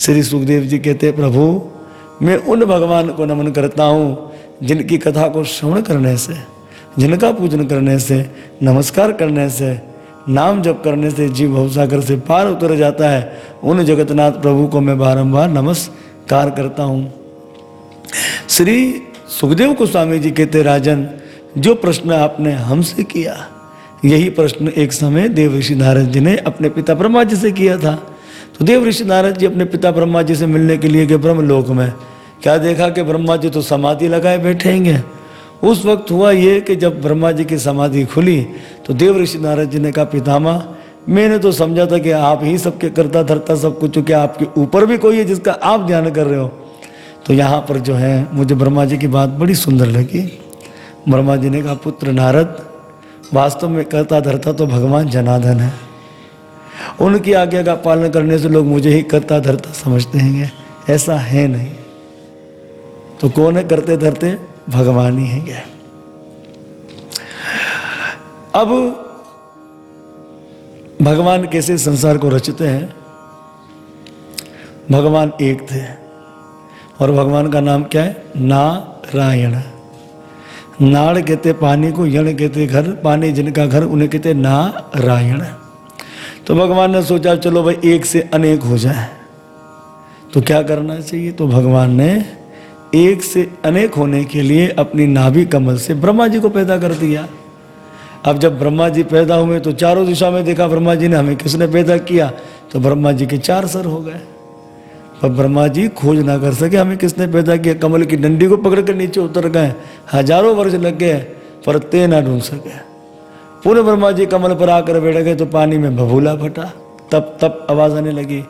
श्री सुखदेव जी कहते, प्रभु, मैं उन भगवान को नमन करता हूँ, जिनकी कथा को श्रवण करने से, जिनका पूजन करने से, नमस्कार करने से, नाम जप करने से, जीव भवसागर से पार उतर जाता है, उन जगतनाथ प्रभु को मैं बारंबार नमस्कार करता हूँ। श्री सुखदेव गोस्वामी जी कहते, राजन, जो प्रश्न आपने हमसे किया, यही प्रश्न एक समय देव ऋषि नारद जी ने अपने पिता ब्रह्मा जी से किया था। तो देव ऋषि नारद जी अपने पिता ब्रह्मा जी से मिलने के लिए गए ब्रह्मलोक में। क्या देखा कि ब्रह्मा जी तो समाधि लगाए बैठेंगे उस वक्त हुआ ये कि जब ब्रह्मा जी की समाधि खुली तो देव ऋषि नारद जी ने कहा पितामा मैंने तो समझा था कि आप ही सबके करता धरता सब कुछ क्या आपके ऊपर भी कोई है जिसका आप ध्यान कर रहे हो। तो यहाँ पर जो है, मुझे ब्रह्मा जी की बात बड़ी सुंदर लगी। ब्रह्मा जी ने कहा, पुत्र नारद, वास्तव में करता धरता तो भगवान जनार्दन है। उनकी आज्ञा का पालन करने से लोग मुझे ही करता धरता समझते हैं। ऐसा है नहीं। तो कौन है करते धरते? भगवान ही है अब भगवान कैसे संसार को रचते हैं? भगवान एक थे। और भगवान का नाम क्या है? नारायण। नाड़ कहते पानी को, यण कहते घर, पानी जिनका घर, उन्हें कहते नारायण। तो भगवान ने सोचा, चलो भाई, एक से अनेक हो जाए। तो क्या करना चाहिए? तो भगवान ने एक से अनेक होने के लिए अपनी नाभि कमल से ब्रह्मा जी को पैदा कर दिया। अब जब ब्रह्मा जी पैदा हुए तो चारों दिशा में देखा, ब्रह्मा जी ने हमें किसने पैदा किया? तो ब्रह्मा जी के चार सर हो गए। पर ब्रह्मा जी खोज ना कर सके हमें किसने पैदा किया। कमल की डंडी को पकड़ कर नीचे उतर गए। हज़ारों वर्ष लग गए, पर ते ना ढूंढ सके। पुनः ब्रह्मा जी कमल पर आकर बैठ गए तो पानी में भभूला फटा। तब तब आवाज़ आने लगी।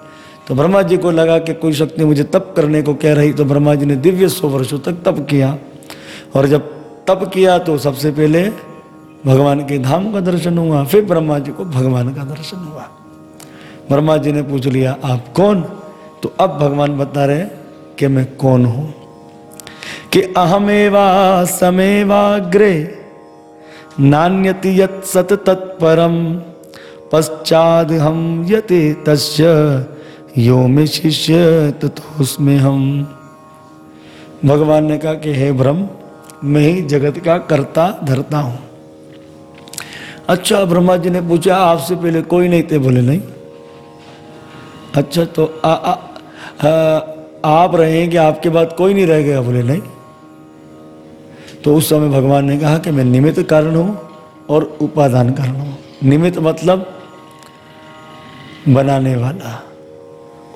तो ब्रह्मा जी को लगा कि कोई शक्ति मुझे तप करने को कह रही तो ब्रह्मा जी ने दिव्य सौ वर्षों तक तप किया। और जब तप किया तो सबसे पहले भगवान के धाम का दर्शन हुआ, फिर ब्रह्मा जी को भगवान का दर्शन हुआ। ब्रह्मा जी ने पूछ लिया, आप कौन? तो अब भगवान बता रहे कि मैं कौन हूँ। कि अहमेवा समेवाग्रे नान्यति यत सत तत्परम पश्चाद हम यते तस्य यो में शिष्य तथोस्मे हम भगवान ने कहा कि हे ब्रह्म मैं ही जगत का करता धरता हूँ। अच्छा ब्रह्मा जी ने पूछा आपसे पहले कोई नहीं थे बोले नहीं। अच्छा तो आ, आ, आ, आप रहे कि आपके बाद कोई नहीं रह गया बोले नहीं। तो उस समय भगवान ने कहा कि मैं निमित्त कारण हूँ और उपादान कारण हूँ। निमित्त मतलब बनाने वाला।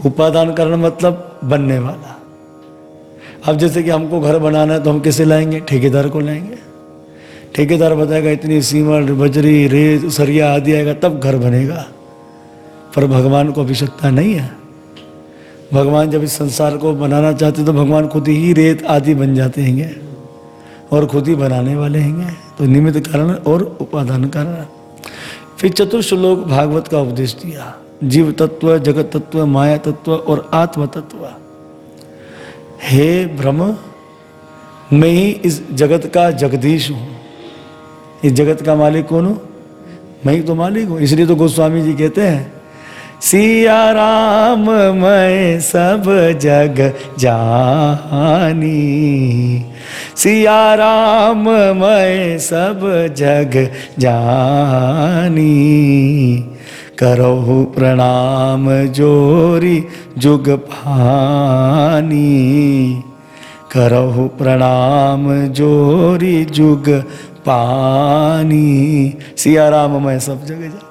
उपादान कारण मतलब बनने वाला। अब जैसे कि हमको घर बनाना है तो हम किसे लाएँगे? ठेकेदार को लाएँगे। ठेकेदार बताएगा, इतनी सीमट, बजरी, रेत, सरिया आदि आएगा, तब घर बनेगा। पर भगवान को आवश्यकता नहीं है। भगवान जब इस संसार को बनाना चाहते तो भगवान खुद ही रेत आदि बन जाते हैं। और खुद ही बनाने वाले हैं तो निमित्त कारण और उपादान कारण। फिर चतुर्श्लोक भागवत का उपदेश दिया। जीव तत्व, जगत तत्व, माया तत्व और आत्म तत्व। हे ब्रह्म, मैं ही इस जगत का जगदीश हूँ। इस जगत का मालिक कौन हूँ? मैं ही तो मालिक हूँ। इसलिए तो गोस्वामी जी कहते हैं सिया राम, मैं सब जग जानी। सिया राम, मैं सब जग जानी। करहु प्रणाम, जोरी जुग पानी। करहु प्रणाम, जोरी जुग पानी। सिया राम, मैं सब जग जानी।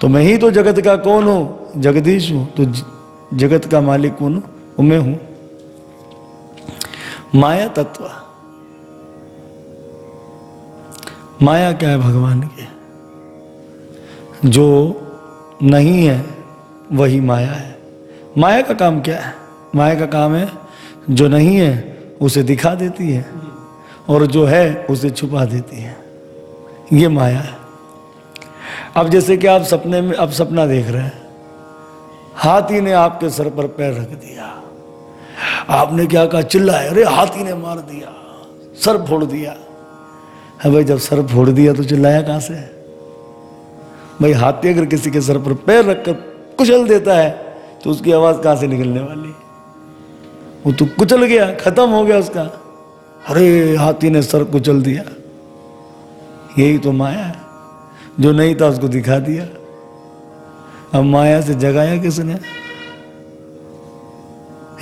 तो मैं ही तो जगत का कौन हूँ? जगदीश हूँ तो जगत का मालिक कौन हूँ? मैं हूँ। माया तत्व। माया क्या है भगवान की? जो नहीं है, वही माया है। माया का काम क्या है? माया का काम है, जो नहीं है, उसे दिखा देती है, और जो है, उसे छुपा देती है। ये माया है। अब जैसे कि आप सपने में, अब सपना देख रहे हैं। हाथी ने आपके सर पर पैर रख दिया। आपने क्या कहा चिल्लाए अरे, हाथी ने मार दिया, सर फोड़ दिया। है भाई, जब सर फोड़ दिया तो चिल्लाया कहाँ से? भाई, हाथी अगर किसी के सर पर पैर रखकर कुचल देता है तो उसकी आवाज़ कहाँ से निकलने वाली? वो तो कुचल गया, खत्म हो गया उसका। अरे, हाथी ने सर कुचल दिया, यही तो माया है। जो नहीं था उसको दिखा दिया। अब माया से जगाया किसने?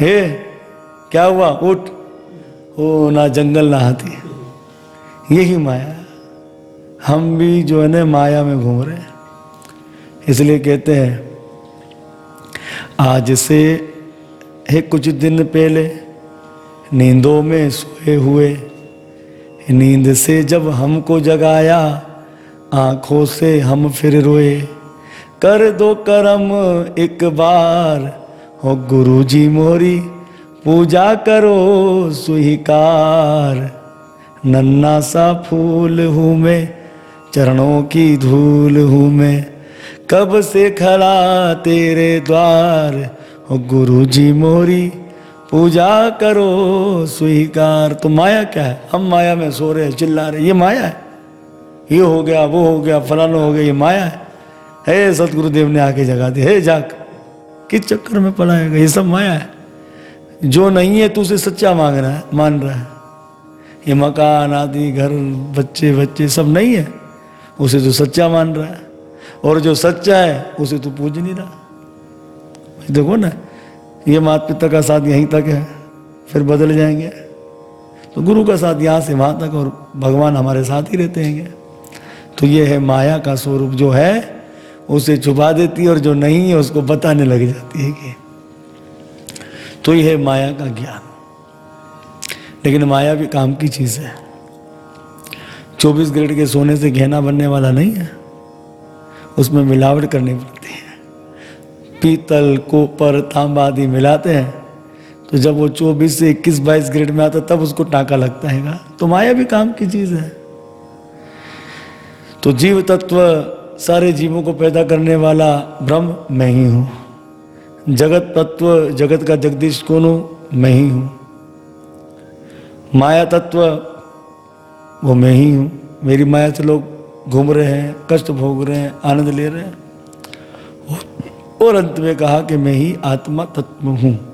हे, क्या हुआ? उठ। ओ, ना जंगल, ना हाथी। यही माया। हम भी जो है ना, माया में घूम रहे हैं। इसलिए कहते हैं, आज से, है, कुछ दिन पहले, नींदों में सोए हुए, नींद से जब हमको जगाया आँखों से हम फिर रोए। कर दो करम एक बार, हो गुरु जी मोरी, पूजा करो स्वीकार। नन्ना सा फूल हूँ मैं, चरणों की धूल हूँ मैं। कब से खड़ा तेरे द्वार, हो गुरु जी मोरी, पूजा करो स्वीकार। तो माया क्या है? हम माया में सो रहे चिल्ला रहे ये माया है? ये हो गया, वो हो गया, फलाना हो गया, ये माया है। हे सतगुरुदेव ने आके जगा दी, हे जाग, किस चक्कर में पड़ाएगा ये सब माया है। जो नहीं है, तू उसे सच्चा मांग रहा है, मान रहा है। ये मकान, आदि, घर, बच्चे बच्चे सब नहीं है। उसे तो सच्चा मान रहा है। और जो सच्चा है, उसे तो पूज नहीं रहा। देखो ना, ये माता पिता का साथ यहीं तक है, फिर बदल जाएँगे। तो गुरु का साथ यहाँ से वहाँ तक और भगवान हमारे साथ ही रहते हैं। तो ये है माया का स्वरूप जो है, उसे छुपा देती है और जो नहीं है, उसको बताने लग जाती है कि तो यह है माया का ज्ञान। लेकिन माया भी काम की चीज़ है। 24 ग्रेड के सोने से गहना बनने वाला नहीं है। उसमें मिलावट करनी पड़ती है। पीतल, कोपर, तांबा आदि मिलाते हैं। तो जब वो 24 से 21 22 ग्रेड में आता तब उसको टाका लगता है। तो माया भी काम की चीज़ है। तो जीव तत्व सारे जीवों को पैदा करने वाला ब्रह्म मैं ही हूँ। जगत तत्व जगत का जगदीश कौन हूँ? मैं ही हूँ। माया तत्व वो मैं ही हूँ। मेरी माया से लोग घूम रहे हैं, कष्ट भोग रहे हैं, आनंद ले रहे हैं। और अंत में कहा कि मैं ही आत्मा तत्व हूँ।